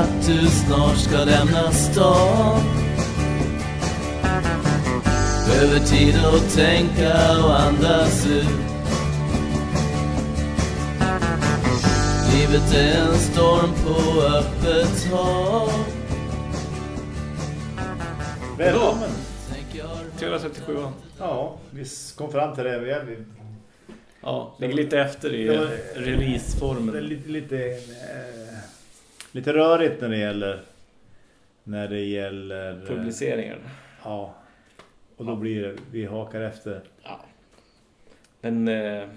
att du snart ska lämna stan Behöver tid att tänka och andas ut Livet är en storm på öppet hav Välkommen! Tänk jag har 337 Ja, vi kom fram till det. Vi är, vi, Ja, ligger lite efter i releaseformen. lite, lite, eh, lite rörigt när det gäller när det gäller eh, Publiceringar. Ja. Och då blir det, vi hakar efter. Ja. Men, eh,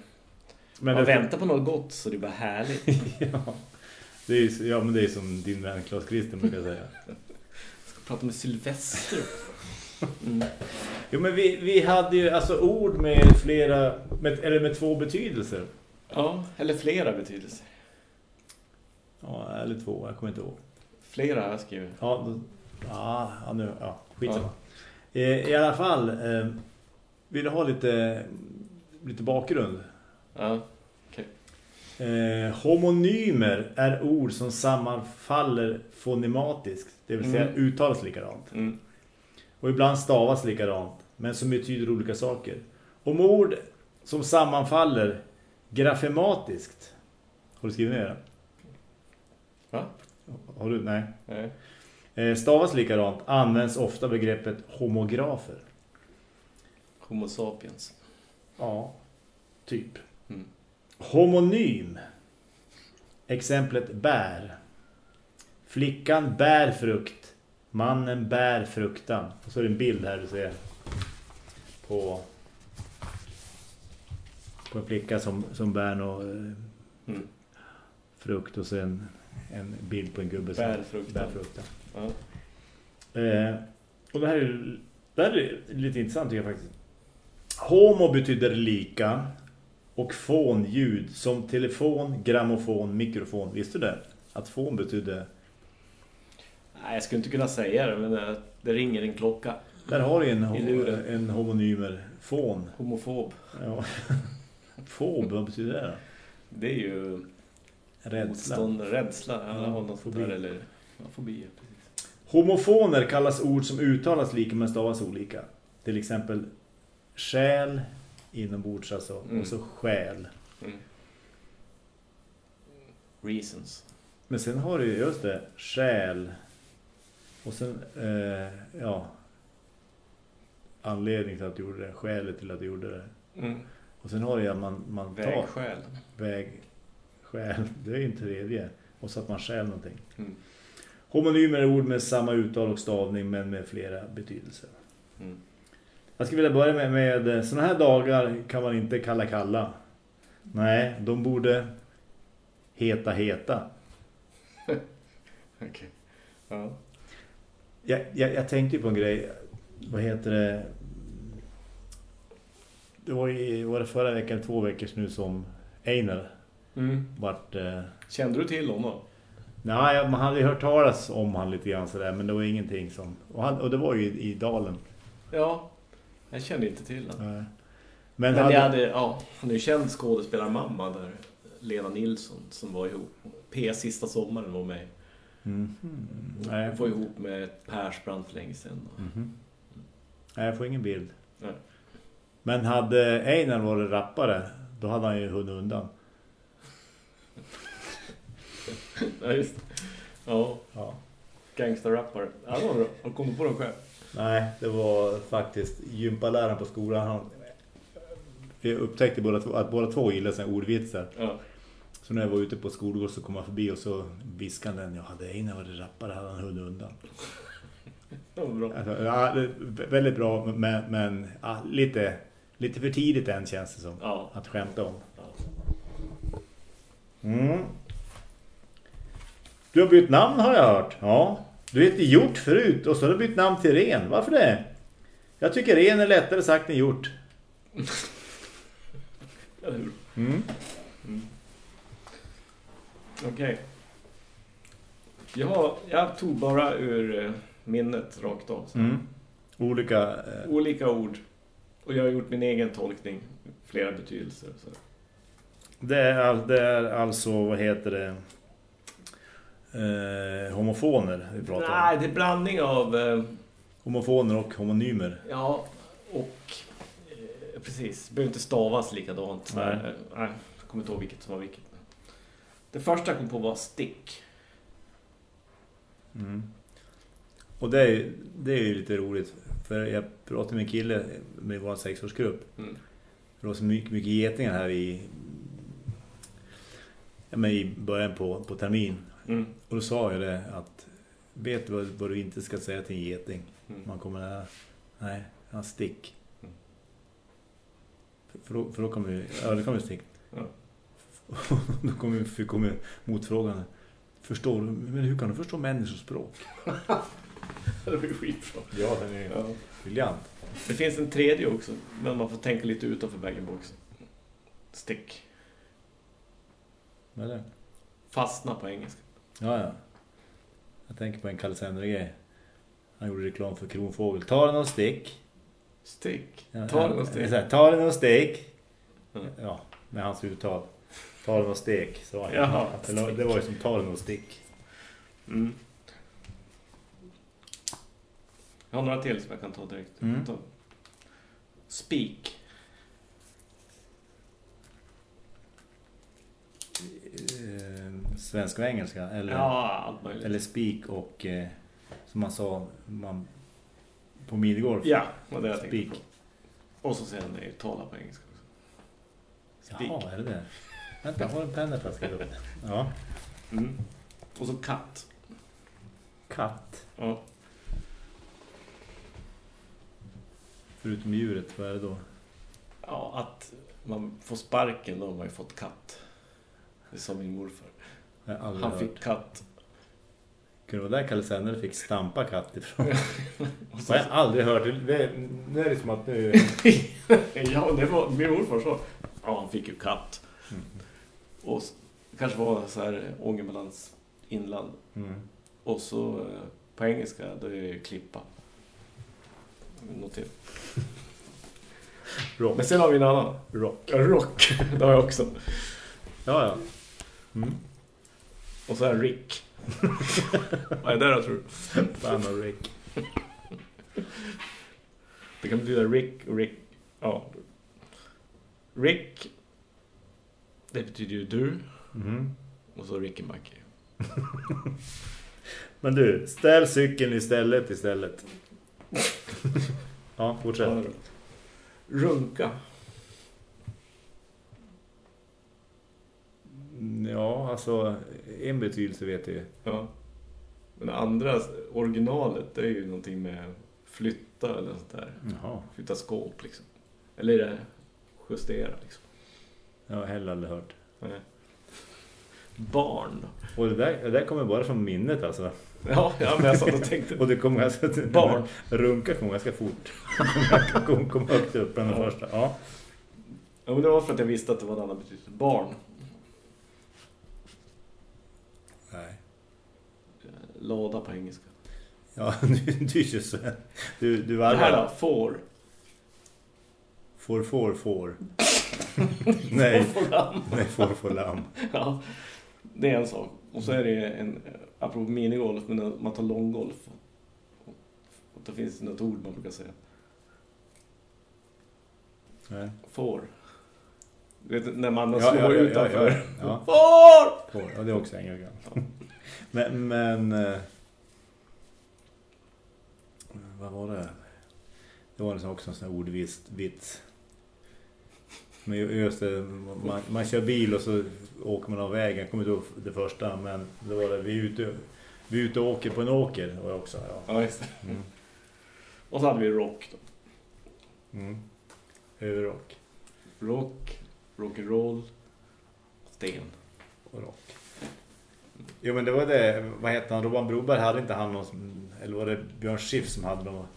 Men man väntar på något gott så det är bara härligt. ja, det är, ja, men det är som din vän Claes Christen brukar säga. Ska prata med Sylvester. Mm. Jo, men vi, vi hade ju alltså ord med flera, med, eller med två betydelser. Ja, eller flera betydelser. Ja, eller två, jag kommer inte ihåg. Flera har jag skrivit. Ja, då, ja, ja, nu, ja skitsamma. Eh, I alla fall, eh, vill du ha lite, lite bakgrund? Ja. Eh, homonymer är ord som sammanfaller fonematiskt, det vill säga Mm. uttalas likadant. Mm. Och ibland stavas likadant, men som betyder olika saker. Om ord som sammanfaller grafematiskt, har du skrivit ner det? Va? Har du? Nej. Nej. Eh, stavas likadant används ofta begreppet homografer. Homo sapiens. Ja, typ. Mm. Homonym. Exemplet bär. Flickan bär frukt. Mannen bär fruktan. Och så är det en bild här du ser. På, på en flicka som, som bär någon eh, Mm. frukt. Och sen en bild på en gubbe som Bär fruktan. bär fruktan. Ja. Eh, och det här, är, det här är lite intressant tycker jag faktiskt. Homo betyder lika och fon ljud som telefon, grammofon, mikrofon. Visste du det? Att fon betyder... Nej, jag skulle inte kunna säga det, men det, det ringer en klocka. Där har du en, en homonymer. Fon. Homofob. Ja. Fob, vad betyder det? Det är ju Rädsla. motstånd, rädsla. Ja, Ja, något fobi. där, eller ja, fobier. Precis. Homofoner kallas ord som uttalas lika men stavas olika. Till exempel själ inombords alltså. Mm. Och så själ. Mm. Reasons. Men sen har du ju just det, själ. Och sen, eh, ja, anledning till att du gjorde det, skälet till att du gjorde det. Mm. Och sen har du ju att man, man tar Vägskäl. väg, skäl, det är ju en tredje. Och så att man skäl någonting. Mm. Homonymer är ord med samma uttal och stavning men med flera betydelser. Mm. Jag skulle vilja börja med, med sådana här dagar kan man inte kalla kalla. Nej, de borde heta heta. Okej. Ja. Jag, jag, jag tänkte ju på en grej. Vad heter det? Det var, i, var det förra veckan, två veckor nu som Einar Mm. vart... Eh, Kände du till honom? nej, man hade ju hört talas om han lite grann sådär, men det var ingenting som... Och, han, och det var ju i, i dalen. Ja, jag kände inte till honom. Eh, Men, Men, hade, jag hade, ja, han är ju känd skådespelarmamma där. Lena Nilsson som var ihop. P sista sommaren var med. Mm. Nej, Hon var ihop med Persbrandt för länge sedan. Mhm. Nej, jag får ingen bild. Nej. Men hade Einar varit rappare, då hade han ju hunnit undan. Ja, just. Ja, Ja. gangsterrappare. Ja, det var bra. Har du kommit på den själv? Nej, det var faktiskt gympaläraren på skolan. Han, vi upptäckte båda två, att båda två gillade sina ordvitsar. Ja. Så när jag var ute på skolgård så kom han förbi och så viskade den. Jag hade Einar varit rappare hade han hunnit undan. Det var bra. Alltså, ja, väldigt bra men, men ja, lite, lite för tidigt än känns det som. Ja. Att skämta om. Mm. Du har bytt namn har jag hört. Ja. Du hette Hjort förut och så har du bytt namn till Ren. Varför det? Jag tycker Ren är lättare sagt än Hjort. Eller hur? Mm. Okej. Jag, jag tog bara ur eh, minnet rakt av. Mm. Olika... Eh, Olika ord. Och jag har gjort min egen tolkning. Flera betydelser. Så. Det, är, det är alltså, vad heter det? eh, homofoner vi pratar om. Nej, det är blandning av... Eh, Homofoner och homonymer. ja, och... Eh, precis, det behöver inte stavas likadant. Nej. Eh, nej, jag kommer inte ihåg vilket som var vilket. Det första jag kom på var stick. Mm. Och det är, det är ju lite roligt. För jag pratade med en kille med vår sexårsgrupp. Mm. Det var så mycket, mycket getingar här i, men i början på, på termin. Mm. Och då sa jag det att vet du vad, vad du inte ska säga till en geting? Mm. Man kommer nära. Nej, han stick. Mm. För, för, då, för då kommer vi, ja det kommer stick. Ja. då kommer vi kommer motfrågan. Förstår du, men hur kan du förstå människors språk? det ju skitbra. Ja, den är Ja. briljant. Det finns en tredje också, men man får tänka lite utanför bag-in-boxen. Stick. Det? Fastna på engelska. Ja, ja. Jag tänker på en Kalle Sender-grej. Han gjorde reklam för Kronfågel. Ta den och stick. Stick. Ja, Ta den och stick. här, Ta den och stick. Mm. Ja, med hans uttal. Ta den och stek. Så. Jaha, var- det var ju som ta den och stick. Mm. Jag har några till som jag kan ta direkt. Mm. Ta. Speak. Eh, svenska och engelska. Eller, Ja, allt möjligt. eller speak och eh, som man sa man, på midgolf. Ja, vad det jag tänkte på. Och så säger han nej, tala på engelska också. Speak. Jaha, är det det? Vänta, jag har en penna för att skriva upp det. Ja. Mm. Och så katt. Katt. Ja. Förutom djuret, vad är det då? ja, att man får sparken då har man ju fått katt. Det sa min morfar. Har Han hört. fick katt. Kunde vara där Kalle Sender fick stampa katt ifrån? Så, har jag aldrig hört. Det, nu är det som att nu... ja, det var min morfar så. Ja, han fick ju katt. Mm. Och kanske var så här Ångermanlands inland. Mm. Och så eh, på engelska, då är det ju klippa. Till. Rock. Men sen har vi en annan. Rock. Ja, Rock, det har jag också. Ja, ja. Mm. Och så är Rick. Vad är det då tror du? Fan och Rick. Det kan betyda Rick och Rick. Ja. Rick. Det betyder ju du. Mm. Och så Rickenbacker. Men du, ställ cykeln istället istället. ja, fortsätt. Runka. Ja, alltså en betydelse vet jag. Ja. Men andra, originalet, det är ju någonting med flytta eller sånt där. Jaha. Flytta skåp liksom. Eller är det justera liksom. Jag har heller aldrig hört. Nej. Barn? Och det där, det där kommer bara från minnet alltså. Ja, ja men jag satt och tänkte Och det kommer ganska... Barn. Runka kommer ganska fort. Kom, kom, kom högt upp bland de Ja. första. Ja. Ja, men det var för att jag visste att det var en annan betydelse. Barn. Nej. Låda på engelska. Ja, du, du är ju så... Du, du Det här då? Får. Får, får, får. Nej, Får lamm. nej, får, får lamm. Ja, det är en sak. Och så är det en, apropå minigolf, men man tar långgolf. Och då finns det något ord man brukar säga. Nej. Får. Vet, när man Ja, slår ja, ja, utanför. ja, ja. Får! Får. Ja, det är också engelska. Men, men... eh, Vad var det? Det var liksom också en sån här ordvits. Vits. Men ju- just det, man, man kör bil och så åker man av vägen. Jag kommer inte ihåg det första, men det var det. Vi är ute, vi är ute och åker på en åker. Och jag också, ja. Ja, just det. Mm. Och så hade vi rock då. Mm. Överrock Rock, rock'n'roll, sten. och rock. Jo men det var det, vad heter han? Robban Broberg hade inte han någon, eller var det Björn Schiff som hade någon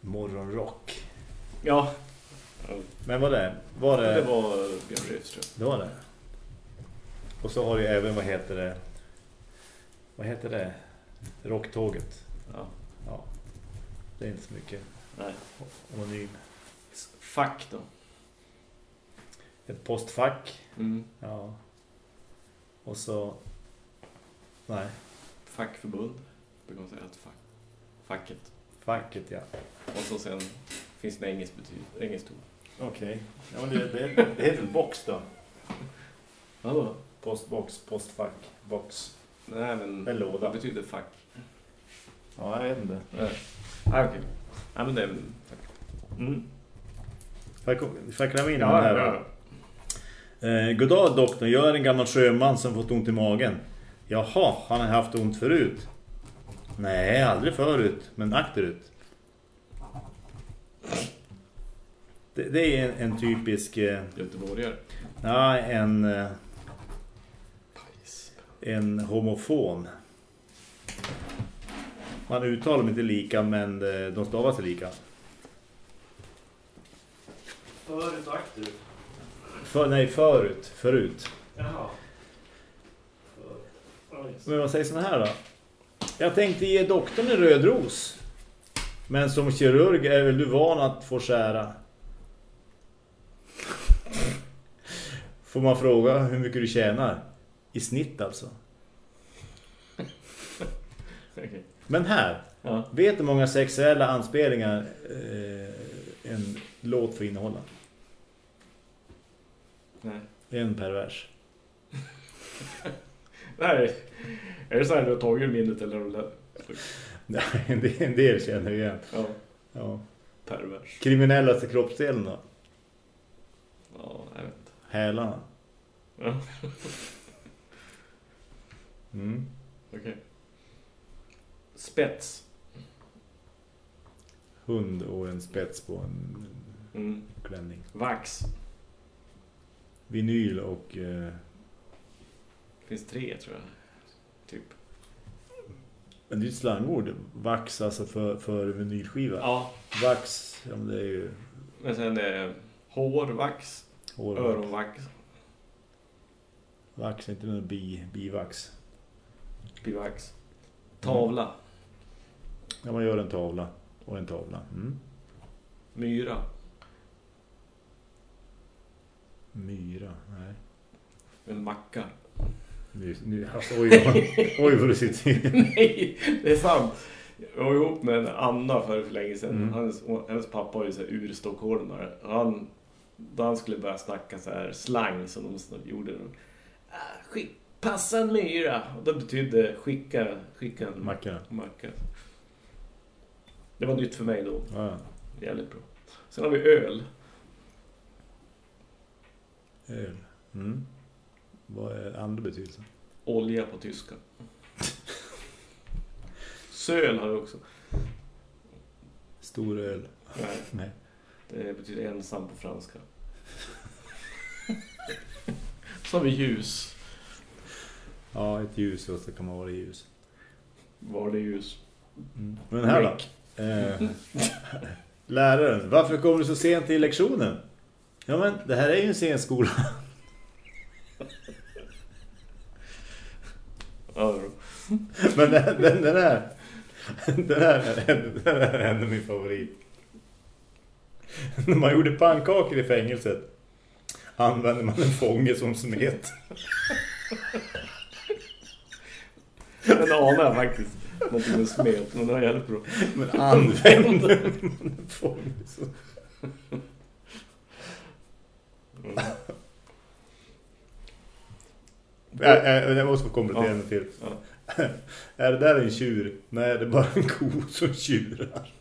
morgonrock? Ja, Men vad det? Var det? det var Björn Skifs tror Det var det. Och så har du även, vad heter det? Vad heter det? Rocktåget. jag. Ja, Ja. Det är inte så mycket nej. anonym. Fack då. Ett postfack. Mm. Ja. Och så... Nej. fackförbund. Brukar man säga att fack, facket. Facket, ja. Och så sen finns det engelskt betyg, engelskt ord. Okej. Ja, men det, det, det heter väl box då? Vadå? Postbox, postfack, box. Nej men En låda. vad betyder fack? Ja, jag vet inte. Nej. Ah, okej. Ja men det är väl fack. Mm. Får jag- får jag klämma in Ja, den här? ja. Eh, goddag doktorn, jag är en gammal sjöman som fått ont i magen. Jaha, han har haft ont förut? Nej, aldrig förut, men akterut. Det, det är en, en typisk... Eh, Göteborgare. ja, en... Eh, en homofon. Man uttalar dem inte lika, men eh, de stavar sig lika. Förut och akterut. För, nej, förut. Förut. Jaha. Men vad säger sån här då? Jag tänkte ge doktorn en röd ros. Men som kirurg är väl du van att få skära. Får man fråga hur mycket du tjänar? I snitt alltså. Okej. Men här, Ja. vet du många sexuella anspelningar eh, en låt får innehålla? Nej. En per vers. Nej. Är det så här du har tagit minnet eller har du Nej, en del- en del känner jag igen. Ja. Ja. Pervers. Kriminellaste kroppsdelen då? Ja, jag vet inte. Hälarna. Ja. Mm. Okej. Spets. Hund och en spets på en Mm. klänning. Vax. Vinyl och... Eh, finns tre tror jag. Typ. men det är ett slangord. Vax alltså för, för vinylskiva. Ja. Vax, ja men det är ju... Men sen är hårvax. Hår, Öronvax. Vax, inte någon bi, bivax. Bivax. Tavla. Ja, man gör en tavla. Och en tavla. Mm. Myra. Myra, nej. En macka. Nu, nu, alltså, oj, oj, oj vad du sitter Nej, det är sant. Jag var ihop med en Anna för, för länge sedan. Mm. Hans, hennes pappa var ju så här urstockholmare. Han, då han skulle börja snacka så här slang som de gjorde. Ah, skick, passa en myra. Och det betydde skicka, skicka en Macka. macka. Det var nytt för mig då. Ja, Jävligt bra. Sen har vi öl. öl. Mm. Vad är andra betydelsen? Olja på tyska. Söl har vi också. Stor öl. Nej, Nej. det betyder ensam på franska. Så har vi ljus. Ja, ett ljus och så kan man vara i ljus. Var det ljus? Mm. Men här då? Eh, läraren, varför kommer du så sent till lektionen? Ja men det här är ju en sen skola. Ja, det är bra. Men den, den, den här den här, är- den här är ändå min favorit. När man gjorde pannkakor i fängelset använde man en fånge som smet. Den anar jag faktiskt. Någonting med smet, men det var jävligt bra. Men använde man en fånge som... Mm. Nej, nej, Jag måste få komplettera Ja. till. Ja. Är det där en tjur? Nej, det är bara en ko som tjurar.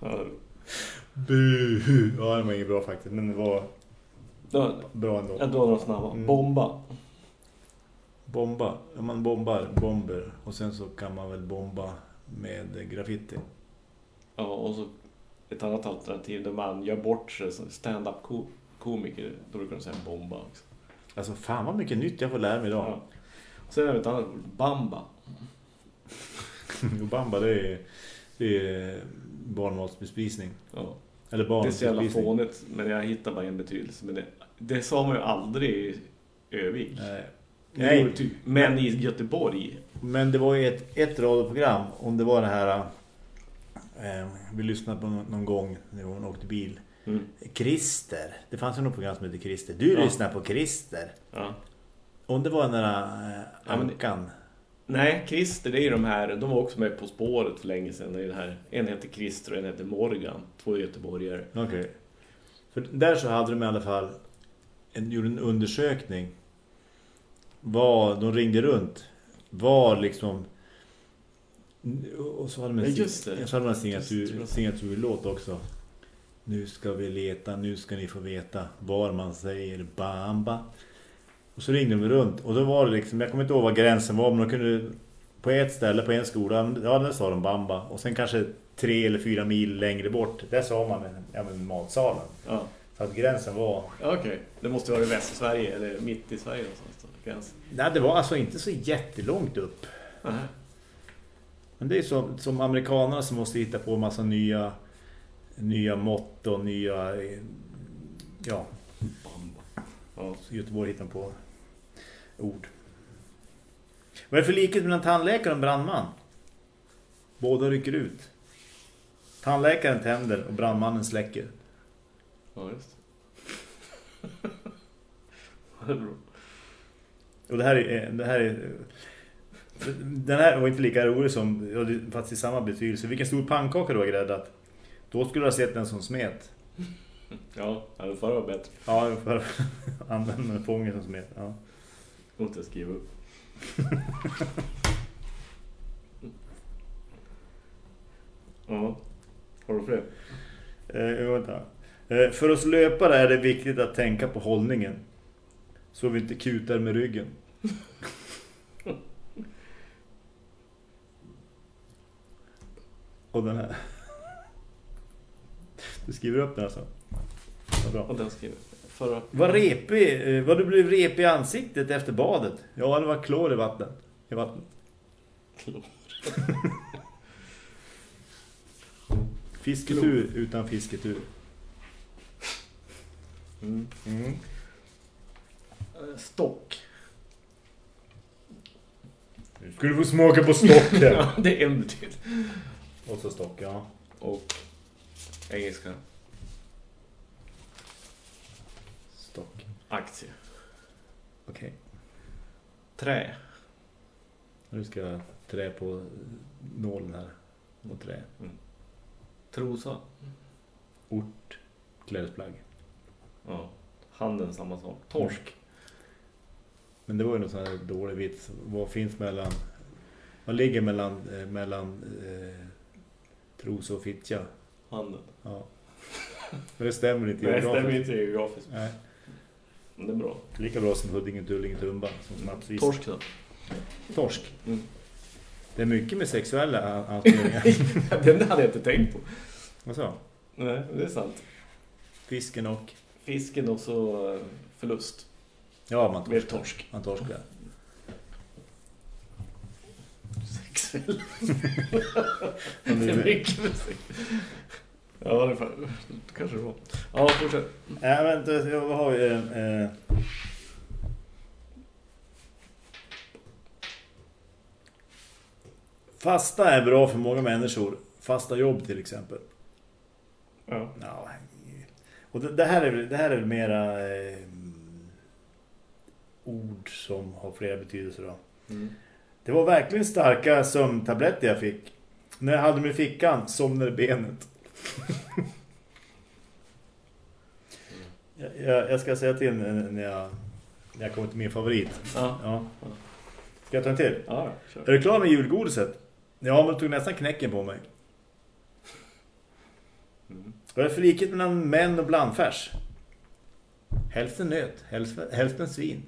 Ja. Buhu. Ja, det var inget bra faktiskt, men det var Då- bra ändå. Jag drar några snabba. Mm. Bomba. Bomba. Ja, man bombar bomber. Och sen så kan man väl bomba med graffiti. Ja, och så ett annat alternativ där man gör bort sig som stand-up ko- komiker. Då brukar de säga bomba också. Alltså fan vad mycket nytt jag får lära mig idag. Ja. Sen har vi ett annat ord. Bamba. Bamba det är, det är barnmatsbespisning. Ja. Eller Det är så jävla fånigt, men jag hittar bara en betydelse. Men det, det sa man ju aldrig i Övik. Nej. Nej. Typ. Men i Göteborg. Men det var ju ett, ett radioprogram om det var det här eh, vi lyssnade på någon, gång när hon åkte bil. Mm. Christer. Det fanns ju något program som heter Christer. Du Ja. lyssnar på Christer. Ja. Om det var den där Ja, men- ankan. Nej, Christer, det är ju de här, de var också med På spåret för länge sedan. Det är det här, en heter Christer och en heter Morgan. Två göteborgare. Okej. För där så hade de i alla fall en, gjorde en undersökning. Vad de ringde runt. Var liksom... Och så hade de en, Ja, just det. Så hade signatur, signaturlåt också. Nu ska vi leta, nu ska ni få veta var man säger bamba. Och så ringde de runt. Och då var det liksom, jag kommer inte ihåg vad gränsen var, men de kunde på ett ställe, på en skola, ja där sa de bamba. Och sen kanske tre eller fyra mil längre bort, där sa man ja, men matsalen. Ja, Så att gränsen var... Ja, okej. Det måste vara i Västsverige eller mitt i Sverige någonstans. då, Gränsen. Nej, det var alltså inte så jättelångt upp. Nähä. Men det är så, som amerikanerna som måste hitta på en massa nya, nya mått och nya... eh, Ja, Ja. så Göteborg hittar på ord. Vad är det för likhet mellan tandläkare och brandman? Båda rycker ut. Tandläkaren tänder och brandmannen släcker. Ja, just det. Och det här är... Det här är den här var inte lika rolig som, fast i samma betydelse. Vilken stor pannkaka du har gräddat. Då skulle du ha sett den som smet. Ja, det förra var bättre. Ja, för använda fången som smet. Ja. Måste jag skriva upp. ja. Har du fler? Eh, vänta. Eh, för oss löpare är det viktigt att tänka på hållningen. Så vi inte kutar med ryggen. Och den här. Du skriver upp den alltså. Vad bra. Och den skriver jag. Förra. Vad repig, eh, vad du blev repig i ansiktet efter badet? Ja, det var klor i vattnet. I vattnet. Klor. Fisketur utan fisketur. Mm. Mm. Eh, Stock. Nu ska du få smaka på stocken. Ja, det är en betydelse. Och så stock, ja. Och engelska. Stock. Aktie. Okej. Trä. Nu ska jag trä på nålen här. Och trä. Trosa. Ort. Klädesplagg. Ja. Handen samma sak. Torsk. Men det var ju någon sån här dålig vits. Vad finns mellan... Vad ligger mellan, eh, mellan eh, tros och fittja? Handen. Ja. Men det stämmer inte Nej, det geografiskt. stämmer inte geografiskt. Nej. Det är bra. Lika bra som Huddinge, Tullinge, Tumba. Som snabbt Torsk då. Torsk. Mm. Det är mycket med sexuella a- anspelningar. Den hade jag inte tänkt på. Vad så? Nej, det är sant. Fisken och... Fisken och så eh, förlust. Ja, man torskar. torsk. Man torskar. Sexuell. Det är mycket musik. Ja, det det kanske det var. Ja, fortsätt. Men det- vad har vi? Eh, Fasta är bra för många människor. Fasta jobb till exempel. Ja. Ja, och det, det, här är, väl- det här är väl mera eh, ord som har flera betydelser då. Mm. Det var verkligen starka sömntabletter jag fick. När jag hade dem i fickan somnade benet. Jag, jag, ska säga till när jag, när jag kommer till min favorit. Ja. Ja. Ska jag ta en till? Ja, kör. Är du klar med julgodiset? Ja, men du tog nästan knäcken på mig. Mm. Vad är för likhet mellan män och blandfärs? Hälften nöt, hälften, hälften svin.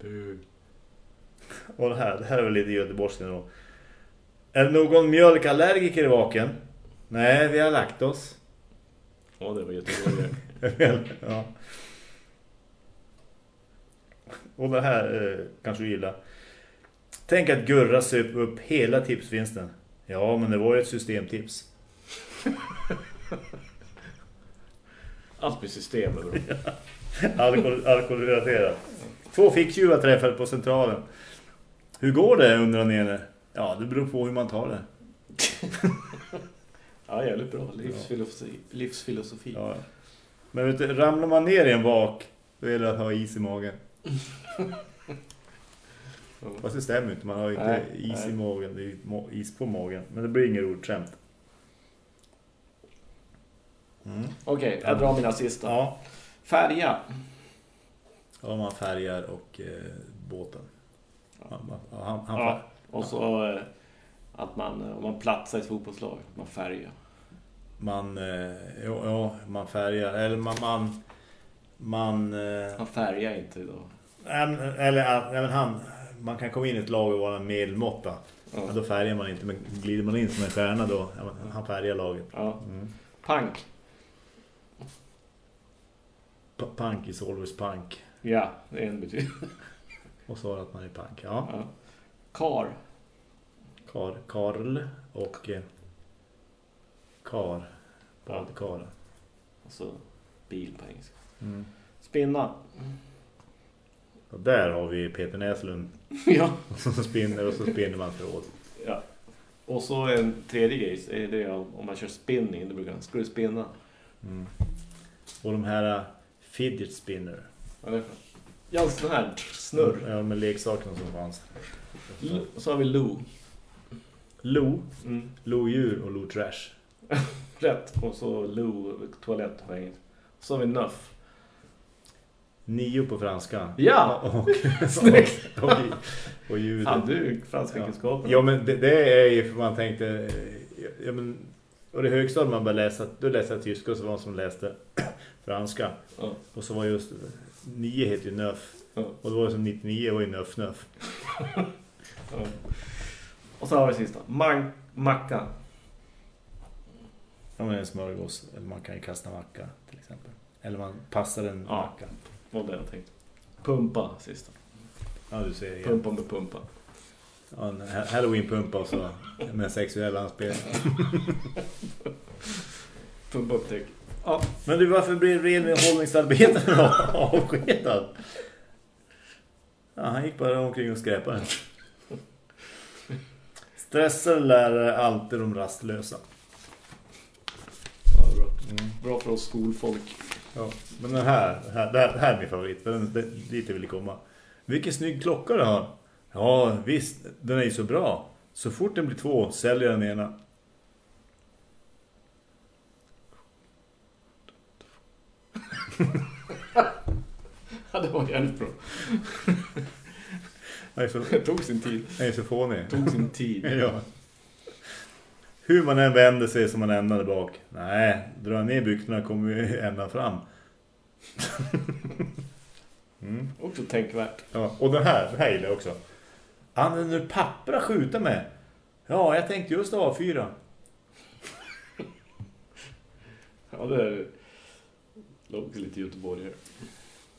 Bu. Och det här, det här är väl lite göteborgska då. Är det någon mjölkallergiker i vaken? Nej, vi har lagt oss. Ja, det var Göteborg. ja. Och det här eh, kanske du gillar. Tänk att Gurra söp upp hela tipsvinsten. Ja, men det var ju ett systemtips. Allt med system är. Alkohol, alkoholrelaterat. Två ficktjuvar träffade på centralen. Hur går det, undrar han ene. Ja, det beror på hur man tar det. Ja, jävligt bra. Livsfilosofi. Livsfilosofi. Ja. Men vet du, ramlar man ner i en vak, då är det att ha is i magen. Fast det stämmer inte, man har inte Nej, is i nej. magen, det är is på magen. Men det blir inget ordskämt. Mm. Okej, jag drar mina sista. Ja, Färja. ja, man färgar och eh, båten. Ja, han, han Ja. Och så eh, att man, eh, om man platsar i ett fotbollslag, man färgar. Man, eh, ja, ja, man färgar, eller man, man, man eh, Man färgar inte idag. äm, eller, nej, men han, man kan komma in i ett lag och vara en medelmåtta. Ja. Ja, då färgar man inte, men glider man in som en stjärna då, men han färgar laget. Ja. Mm. Pank. P- Punk is always punk. Ja, det är en betydelse. Och så att man är punk. Ja. Ja. Kar. Kar, Karl och eh, Kar. Badkar. Och så bil på engelska. Mm. Spinna. Och där har vi Peter Näslund ja. som spinner och så spinner man förråd. ja. Och så en tredje grej, är det om man kör spinning, då brukar man, ska du spinna? Mm. Och de här uh, fidget spinner. Ja, det. Ja, sån här snurr. Ja, med leksakerna som fanns. L- så har vi Lou. Lo, Mm. lodjur och lo-trash. Rätt. Och så Lou, toalett på engelska. Så har vi Nuff. Nio på franska. Ja! Och, Snyggt! och, och, och ljud. Fan, du franska Ja. kunskapen. Ja, men det, det är ju för man tänkte... eh, Ja, men, och det högstadiet man började läsa, då läste jag tyska och så var det som läste franska. Ja. Och så var just... Nio heter ju nöff. Ja. Och då var det som 99 var ju nöff nöff. Ja. Och så har vi sista. Man macka. Ja, men en smörgås. Eller man kan ju kasta macka till exempel. Eller man passar en Ja. macka. Vad det jag tänkte. Pumpa sista. Ja, du ser igen. Pumpa med pumpa. Ja, en ha- Halloween-pumpa och så med sexuell anspelning. Pumpa upptäck. Ja. Men du, varför blir renhållningsarbetaren avskedad? Ja, han gick bara omkring och skräpade. Stressade lärare alltid de rastlösa. ja bra. Mm. bra för oss skolfolk. Ja, men den här, här, det här, det här är min favorit. för Den, den, dit jag vill komma. Vilken snygg klocka du har. Ja, visst. Den är ju så bra. Så fort den blir två säljer den ena. Ja, det var jävligt bra. Den är så, Det tog sin tid. den är så fånig. Det tog sin tid. Ja. Hur man än vänder sig som man ändrar bak. Nej, dra ner byxorna kommer ju ända fram. mm. Också tänkvärt. ja, och den här, den här gillar jag också. Använder du papper att skjuta med? Ja, jag tänkte just A4. Ja, det. Låter lite göteborgare.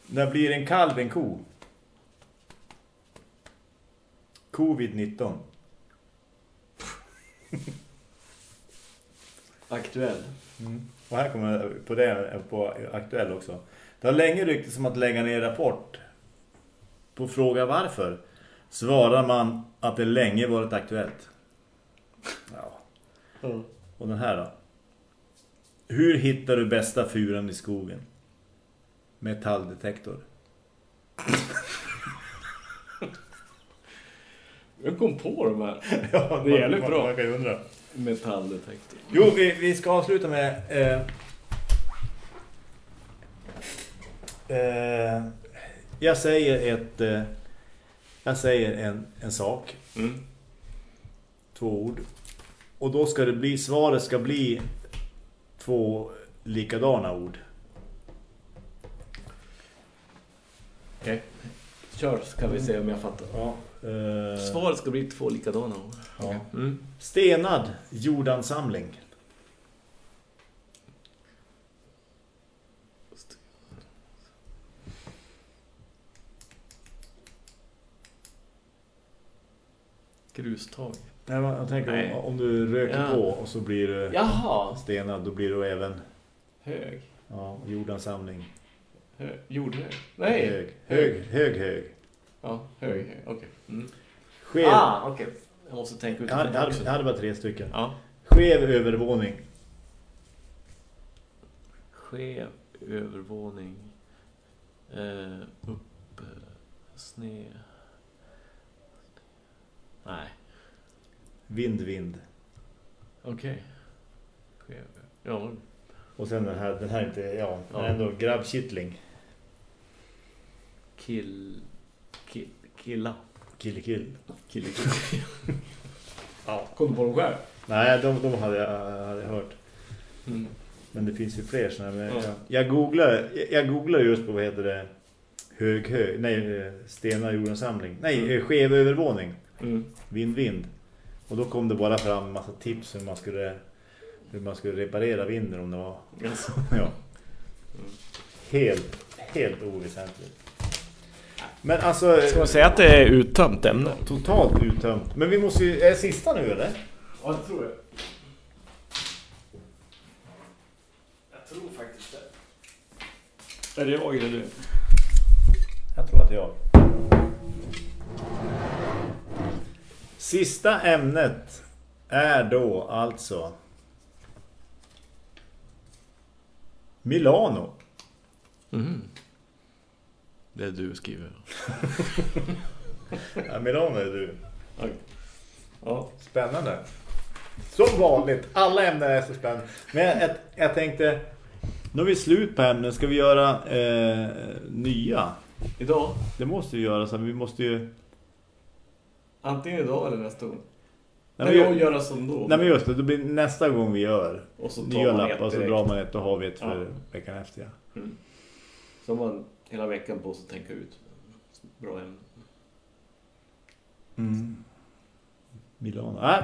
När blir en kalv en ko? Covid-19. Aktuell. Och här kommer på det på aktuell också. Det har länge ryktats om att lägga ner rapport. På fråga varför svarar man att det länge varit aktuellt. Ja. Ja. Och den här då. Hur hittar du bästa furan i skogen? Metalldetektor. Jag kom på de här. Ja, Det är jävligt bra. Man kan ju undra. Metalldetektor. Jo, vi, vi ska avsluta med... Eh, eh, jag säger ett... Eh, jag säger en, en sak. Mm. Två ord. Och då ska det bli... Svaret ska bli två likadana ord. Okej. Kör så kan vi se om jag fattar. Ja. Eh, Svaret ska bli två likadana. Ja. Mm. Stenad jordansamling. Grustag. Nej, jag tänker Nej. om, om du röker Ja. på och så blir du Jaha. stenad, då blir du även Hög. ja, jordansamling. hög. Jordhög. Nej. Hög, hög, hög, hög. Ja, hög. Okej. Mm. Skev. Ah, okej. Jag måste tänka ut jag, hade, hade, jag hade bara tre stycken. Ja. Skev övervåning. Skev övervåning. Eh, upp. Sned. Nej. Vind, vind. Okej. Okay. Ja. Och sen den här, den här inte, ja, Ja. men ändå grabbkittling. Kill... Kill... Killa. Kill, kill. Kill. ja. Kom du på dem själv? Nej, de, de hade, jag, hade jag hört. Mm. Men det finns ju fler här. Men Ja. jag, jag googlade jag, jag googlade just på vad heter det hög hög nej eh, stenar jordens samling. Nej, Mm. mm. skev övervåning. Mm. Vind vind. Och då kom det bara fram en massa tips hur man skulle hur man skulle reparera vinden om det var Yes. ja. Mm. Helt helt oväsentligt. Men alltså Ska man säga att det är uttömt ämne? totalt uttömt. Men vi måste ju är det sista nu eller? Ja, det tror jag. Jag tror faktiskt det. Är det jag eller du? Jag tror att det är jag. Sista ämnet är då alltså Milano. Mm. Det är du skriver. Ja, Milano är du. Ja. Spännande. Som vanligt, alla ämnen är så spännande. Men jag, jag, tänkte, nu är vi slut på ämnen, ska vi göra eh, nya? Idag? Det måste vi göra, så vi måste ju... Antingen idag eller nästa gång. Nej, men, jag göra som då. nej men just det, då blir nästa gång vi gör och så tar nya man lappar så drar man ett, då har vi ett för Ja. veckan efter. Ja. Mm. Så man hela veckan på sig att tänka ut bra ämnen. Mm. Milano. Äh,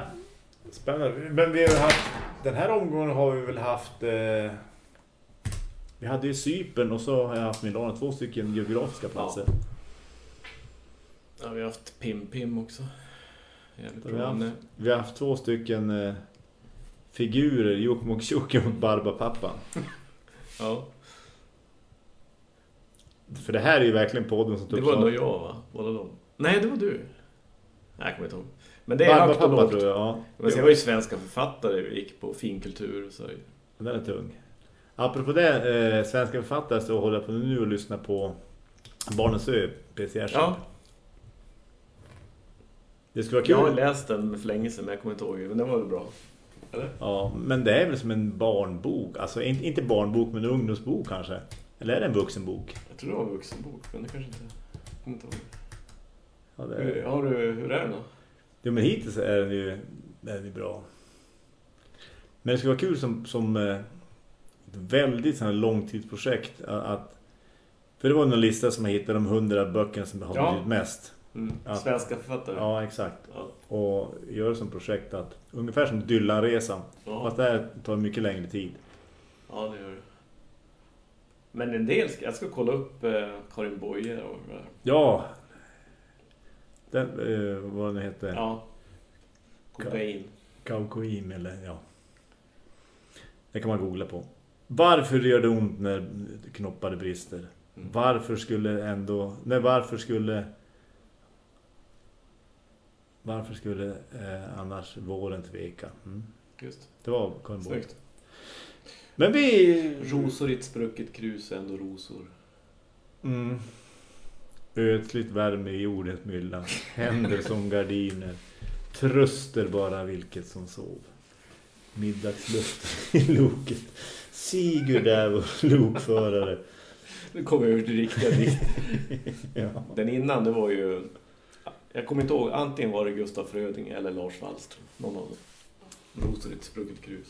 spännande. Men vi har haft, den här omgången har vi väl haft... Eh, vi hade ju Cypern och så har jag haft Milano. Två stycken geografiska platser. Ja, vi har haft Pim Pim också. Har vi bra haft. Vi har haft två stycken eh, figurer. Jokkmokk Tjokke mot Barbapappan. Ja, För det här är ju verkligen podden som tog det var nog jag va? Båda de. Nej, det var du. Nej, jag kommer inte ihåg. Men det är högt och lågt. tror jag, ja. Men sen var ju svenska författare vi gick på finkultur och så. Den är tung. Apropå det, eh, svenska författare så håller jag på nu och lyssnar på Barnens Ö, PCR. Ja, Det skulle vara jag har kul. läst den för länge sedan men jag kommer inte ihåg. Men den var väl bra. Eller? Ja, men det är väl som en barnbok. Alltså inte barnbok, men en ungdomsbok kanske. Eller är det en vuxenbok? Jag tror det var en vuxenbok, men det kanske inte... Jag kommer inte ihåg. Ja, det Hur, har du, hur är den då? Jo, men hittills är den ju, är den ju bra. Men det skulle vara kul som, som eh, ett väldigt sån här långtidsprojekt att, att för det var någon lista som jag hittade de hundra böckerna som har Ja. blivit mest. Mm. Ja. Svenska författare? Ja, exakt. Ja. Och göra som projekt att ungefär som Dylan-resan. Ja. Fast det här tar mycket längre tid. Ja, det gör det. Men en del, jag ska kolla upp eh, Karin Boye och där. Ja. Den, eh, vad den heter. Ja. Kokain. Kaukoim eller ja. Det kan man googla på. Varför gör det ont när knoppar brister? Mm. Varför skulle ändå... Nej, varför skulle... Varför skulle eh, annars våren tveka? Mm. Just. Det var Karin Borg. Snyggt. Men vi... Rosor i ett sprucket krus är ändå rosor. Mm. Ödsligt värme i jordens mylla. Händer som gardiner. Tröster bara vilket som sov. Middagsluft i loket. Sigurd är vår lokförare. Nu kommer jag över till riktiga dikt. Ja. Den innan, det var ju... Jag kommer inte ihåg, antingen var det Gustaf Fröding eller Lars Wallström. Någon av dem. Rosor i ett sprucket krus.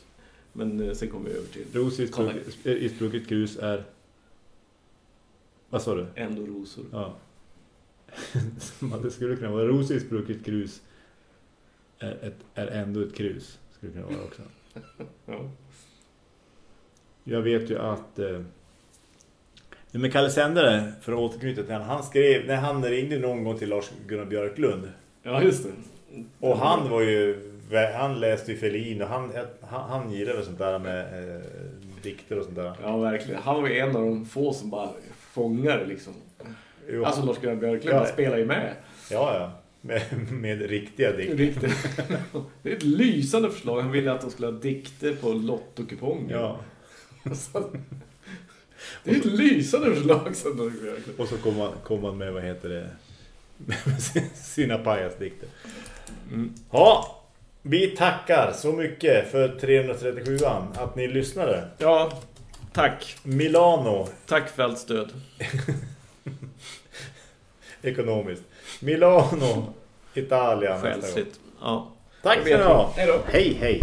Men eh, sen kommer vi över till Ros i sprucket, i sprucket grus är... Vad sa du? ändå rosor. Ja. det skulle kunna vara ros i sprucket grus. Är, ett, är ändå ett krus. Skulle kunna vara också. Ja. Jag vet ju att eh, men Kalle Sändare, för att återknyta till han, han skrev, när han ringde någon gång till Lars Gunnar Björklund ja, just det. och han var ju, han läste ju Felin och han, han, han gillade väl sånt där med eh, dikter och sånt där. Ja, verkligen. Han var ju en av de få som bara fångade liksom. Jo, Alltså Lars-Gunnar Björklund, Ja. spelar ju med. ja, ja. Med, med riktiga dikter. Riktigt. Det är ett lysande förslag. Han ville att de skulle ha dikter på lottokuponger. Ja. Så- Det är ett lysande förslag. Och så kom han, kom han med, vad heter det, med sina pajasdikter. Mm. Ja, vi tackar så mycket för 337an att ni lyssnade. Ja, tack. Milano, Tack för allt stöd. ekonomiskt. Milano, Italien. Själsligt. Ja. Tack ska ni ha. Hej då. Hej, hej.